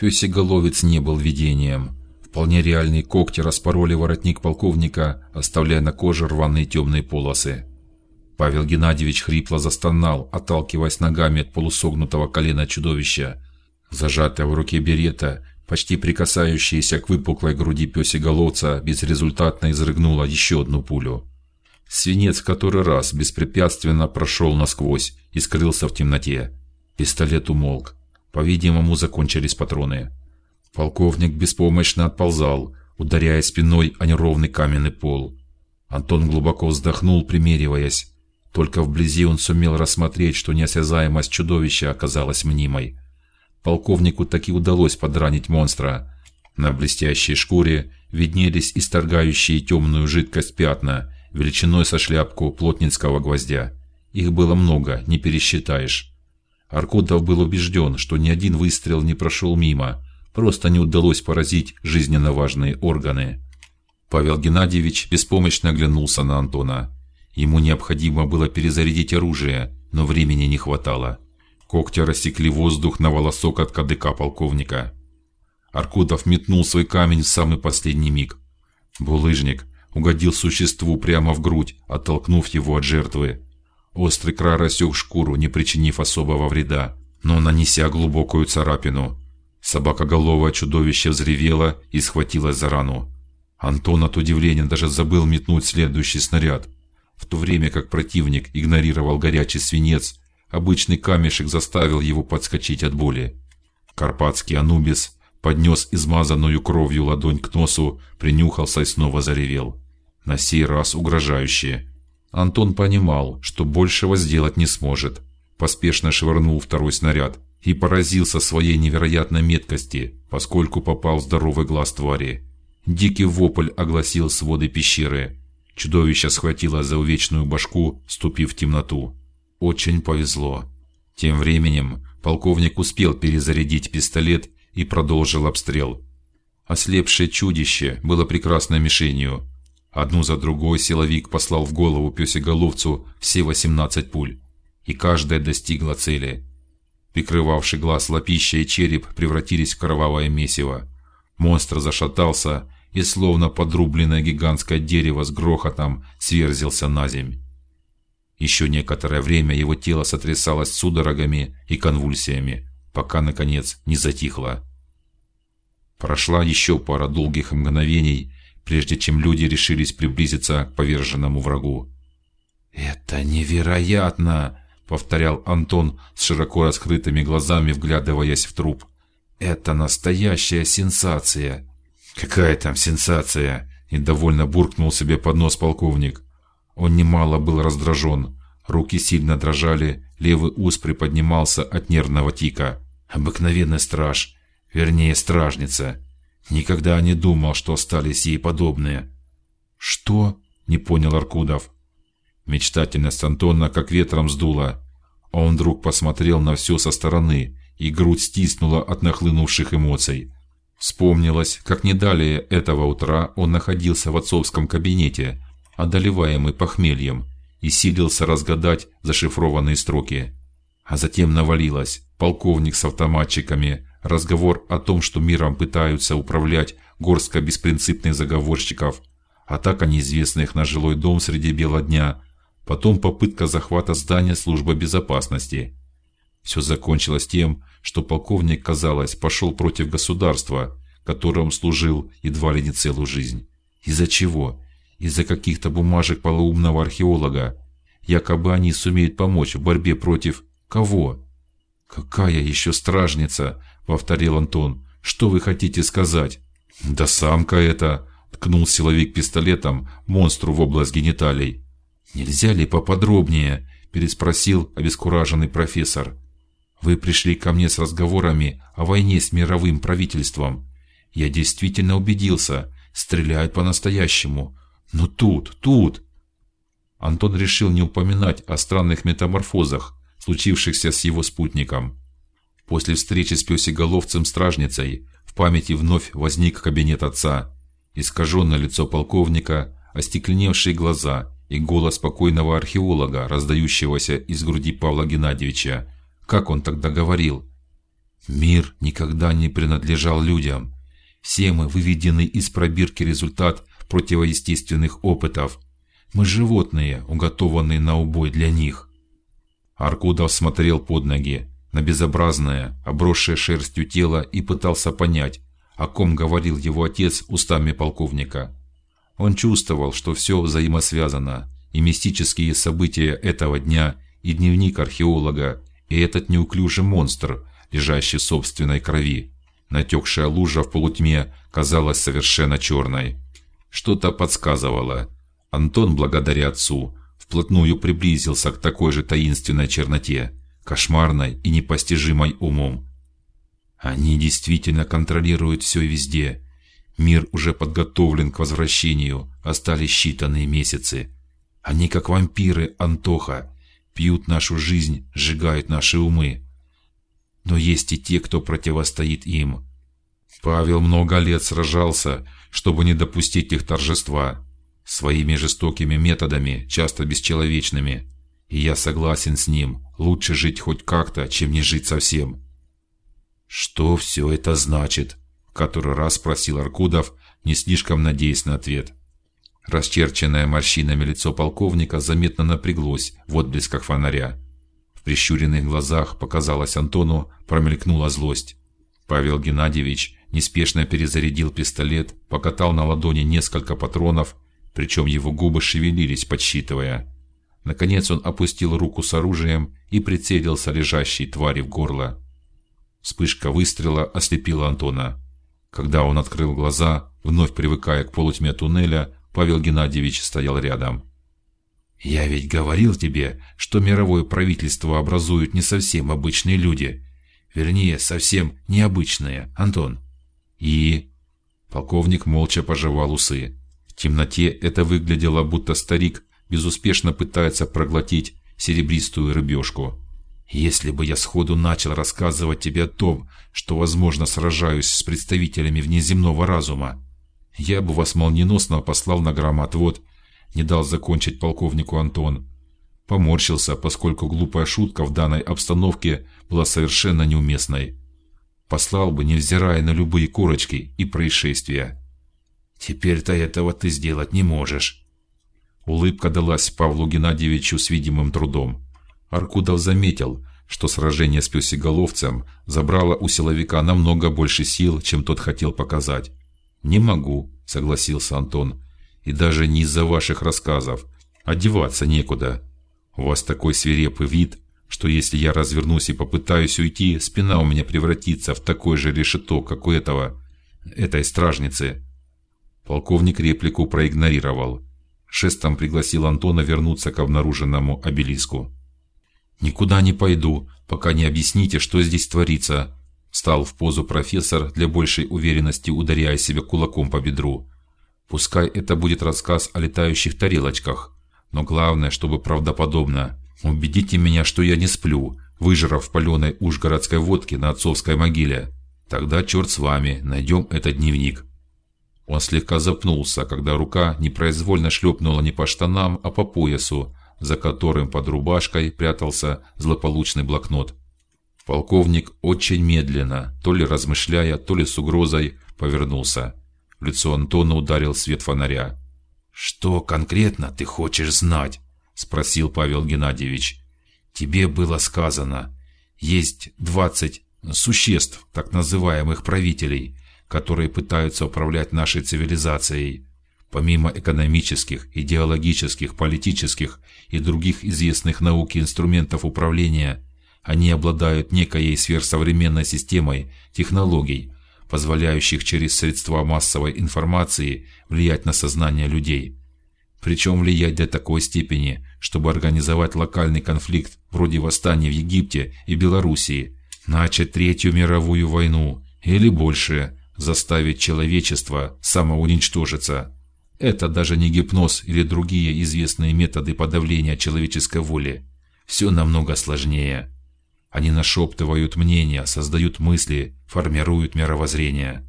Пёсеголовец не был видением. Вполне реальные когти распороли воротник полковника, оставляя на коже рваные темные полосы. Павел Геннадьевич хрипло застонал, отталкиваясь ногами от полусогнутого колена чудовища. Зажатая в руке берета, почти прикасающаяся к выпуклой груди пёсеголовца, безрезультатно изрыгнула еще одну пулю. Свинец который раз беспрепятственно прошел насквозь и скрылся в темноте. Пистолет умолк. По-видимому, закончились патроны. Полковник беспомощно отползал, ударяя спиной о неровный каменный пол. Антон глубоко вздохнул, примериваясь. Только вблизи он сумел рассмотреть, что неосязаемость чудовища оказалась мнимой. Полковнику таки удалось подранить монстра. На блестящей шкуре виднелись исторгающие темную жидкость пятна, величиной со шляпку плотницкого гвоздя. Их было много, не пересчитаешь. Аркудов был убежден, что ни один выстрел не прошел мимо, просто не удалось поразить жизненно важные органы. Павел Геннадьевич беспомощно оглянулся на Антона. Ему необходимо было перезарядить оружие, но времени не хватало. Когти рассекли воздух на волосок от кадыка полковника. Аркудов метнул свой камень в самый последний миг. Булыжник угодил существу прямо в грудь, оттолкнув его от жертвы. Острый край рассек шкуру, не причинив особого вреда, но нанеся глубокую царапину. Собакоголовое чудовище взревело и схватилось за рану. Антон от удивления даже забыл метнуть следующий снаряд, в то время как противник игнорировал горячий свинец Обычный камешек заставил его подскочить от боли. Карпатский Анубис поднес измазанную кровью ладонь к носу, принюхался и снова заревел. На сей раз угрожающе. Антон понимал, что большего сделать не сможет. Поспешно швырнул второй снаряд и поразился своей невероятной меткости, поскольку попал в здоровый глаз твари. Дикий вопль огласил своды пещеры. Чудовище схватило за увечную башку, ступив в темноту. Очень повезло. Тем временем полковник успел перезарядить пистолет и продолжил обстрел. Ослепшее чудище было прекрасной мишенью. Одну за другой силовик послал в голову пёсеголовцу все восемнадцать пуль, и каждая достигла цели. Прикрывавший глаз лапища и череп превратились в кровавое месиво. Монстр зашатался и, словно подрубленное гигантское дерево с грохотом, сверзился на земь. Еще некоторое время его тело сотрясалось судорогами и конвульсиями, пока наконец не затихло. Прошла еще пара долгих мгновений, прежде чем люди решились приблизиться к поверженному врагу. Это невероятно, повторял Антон с широко раскрытыми глазами, вглядываясь в труп. Это настоящая сенсация. Какая там сенсация? недовольно буркнул себе под нос полковник. Он немало был раздражен. Руки сильно дрожали, левый ус приподнимался от нервного тика. Обыкновенный страж, вернее стражница. Никогда не думал, что остались ей подобные. Что? Не понял Аркудов. Мечтательность Антона как ветром сдуло. Он вдруг посмотрел на все со стороны, и грудь стиснула от нахлынувших эмоций. Вспомнилось, как не далее этого утра он находился в отцовском кабинете, одолеваемый похмельем, и силился разгадать зашифрованные строки. А затем навалилось полковник с автоматчиками, разговор о том, что миром пытаются управлять горстка беспринципных заговорщиков, атака неизвестных на жилой дом среди бела дня, потом попытка захвата здания службы безопасности. Все закончилось тем, что полковник, казалось, пошел против государства, которому служил едва ли не целую жизнь. Из-за чего? из-за каких-то бумажек полоумного археолога. Якобы они сумеют помочь в борьбе против кого? Какая еще стражница? Повторил Антон. Что вы хотите сказать? Да самка это, ткнул силовик пистолетом монстру в область гениталий. Нельзя ли поподробнее? переспросил обескураженный профессор. Вы пришли ко мне с разговорами о войне с мировым правительством. Я действительно убедился, стреляют по-настоящему, но тут, тут Антон решил не упоминать о странных метаморфозах, случившихся с его спутником. После встречи с пёсеголовцем-стражницей в памяти вновь возник кабинет отца, искаженное лицо полковника, остекленевшие глаза и голос спокойного археолога, раздающегося из груди Павла Геннадьевича. Как он тогда говорил? Мир никогда не принадлежал людям. Все мы выведены из пробирки результат противоестественных опытов. Мы животные, уготованные на убой для них. Аркудов смотрел под ноги на безобразное, обросшее шерстью тело и пытался понять, о ком говорил его отец устами полковника. Он чувствовал, что все взаимосвязано, и мистические события этого дня, и дневник археолога, и этот неуклюжий монстр, лежащий в собственной крови. Натекшая лужа в полутьме казалась совершенно черной. Что-то подсказывало. Антон, благодаря отцу, вплотную приблизился к такой же таинственной черноте, кошмарной и непостижимой умом. Они действительно контролируют все везде. Мир уже подготовлен к возвращению. Остались считанные месяцы. Они как вампиры, Антоха, пьют нашу жизнь, сжигают наши умы. Но есть и те, кто противостоит им. Павел много лет сражался, чтобы не допустить их торжества своими жестокими методами, часто бесчеловечными. И я согласен с ним. Лучше жить хоть как-то, чем не жить совсем. Что все это значит? который раз спросил Аркудов, не слишком надеясь на ответ. Расчерченное морщинами лицо полковника заметно напряглось в отблесках фонаря. В прищуренных глазах показалось Антону промелькнула злость. Павел Геннадьевич неспешно перезарядил пистолет, покатал на ладони несколько патронов причем его губы шевелились, подсчитывая. Наконец он опустил руку с оружием и прицелился лежащей твари в горло. Вспышка выстрела ослепила Антона. Когда он открыл глаза, вновь привыкая к полутьме туннеля, Павел Геннадьевич стоял рядом. Я ведь говорил тебе, что мировое правительство образуют не совсем обычные люди, вернее, совсем необычные, Антон. И полковник молча пожевал усы. В темноте это выглядело, будто старик безуспешно пытается проглотить серебристую рыбешку. Если бы я сходу начал рассказывать тебе о том, что, возможно, сражаюсь с представителями внеземного разума, я бы вас молниеносно послал на громоотвод. Не дал закончить полковнику Антон. Поморщился, поскольку глупая шутка в данной обстановке была совершенно неуместной. Послал бы, невзирая на любые корочки и происшествия. Теперь-то этого ты сделать не можешь. Улыбка далась Павлу Геннадьевичу с видимым трудом. Аркудов заметил, что сражение с пёсеголовцем забрало у силовика намного больше сил, чем тот хотел показать. Не могу, согласился Антон, и даже не из-за ваших рассказов. Одеваться некуда. У вас такой свирепый вид, что если я развернусь и попытаюсь уйти, спина у меня превратится в такой же решето, как у этого этой стражницы. Полковник реплику проигнорировал. Шестом пригласил Антона вернуться к обнаруженному обелиску. Никуда не пойду, пока не объясните, что здесь творится. Встал в позу профессор для большей уверенности, ударяя себя кулаком по бедру. Пускай это будет рассказ о летающих тарелочках, но главное, чтобы правдоподобно. Убедите меня, что я не сплю, выжрав паленой уж городской водки на отцовской могиле. Тогда черт с вами, найдем этот дневник. Он слегка запнулся, когда рука непроизвольно шлепнула не по штанам, а по поясу, за которым под рубашкой прятался злополучный блокнот. Полковник очень медленно, то ли размышляя, то ли с угрозой, повернулся. В лицо Антона ударил свет фонаря. Что конкретно ты хочешь знать? – спросил Павел Геннадьевич. Тебе было сказано, есть двадцать существ, так называемых правителей, которые пытаются управлять нашей цивилизацией. Помимо экономических, идеологических, политических и других известных науке инструментов управления, они обладают некой сверхсовременной системой технологий, позволяющих через средства массовой информации влиять на сознание людей. Причем влиять до такой степени, чтобы организовать локальный конфликт вроде восстания в Египте и Белоруссии, начать третью мировую войну или больше заставить человечество самоуничтожиться. Это даже не гипноз или другие известные методы подавления человеческой воли. Все намного сложнее. Они нашептывают мнения, создают мысли, формируют мировоззрение.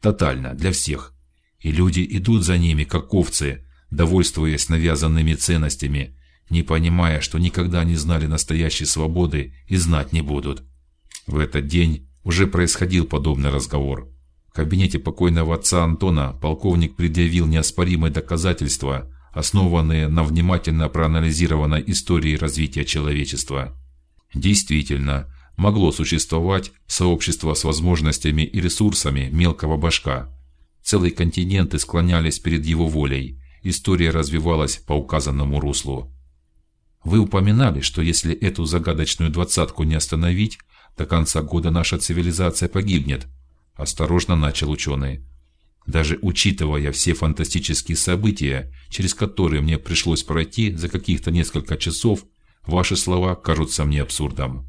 Тотально для всех. И люди идут за ними как овцы, довольствуясь навязанными ценностями, не понимая, что никогда не знали настоящей свободы и знать не будут. В этот день Уже происходил подобный разговор. Кабинете покойного отца Антона полковник предъявил неоспоримые доказательства, основанные на внимательно проанализированной истории развития человечества. Действительно, могло существовать сообщество с возможностями и ресурсами мелкого башка. Целые континенты склонялись перед его волей. История развивалась по указанному руслу. Вы упоминали, что если эту загадочную двадцатку не остановить, до конца года наша цивилизация погибнет. Осторожно начал ученый. Даже учитывая все фантастические события, через которые мне пришлось пройти за каких-то несколько часов, ваши слова кажутся мне абсурдом.